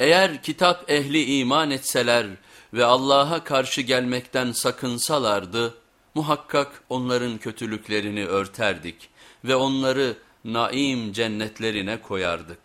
Eğer kitap ehli iman etseler ve Allah'a karşı gelmekten sakınsalardı, muhakkak onların kötülüklerini örterdik ve onları naim cennetlerine koyardık.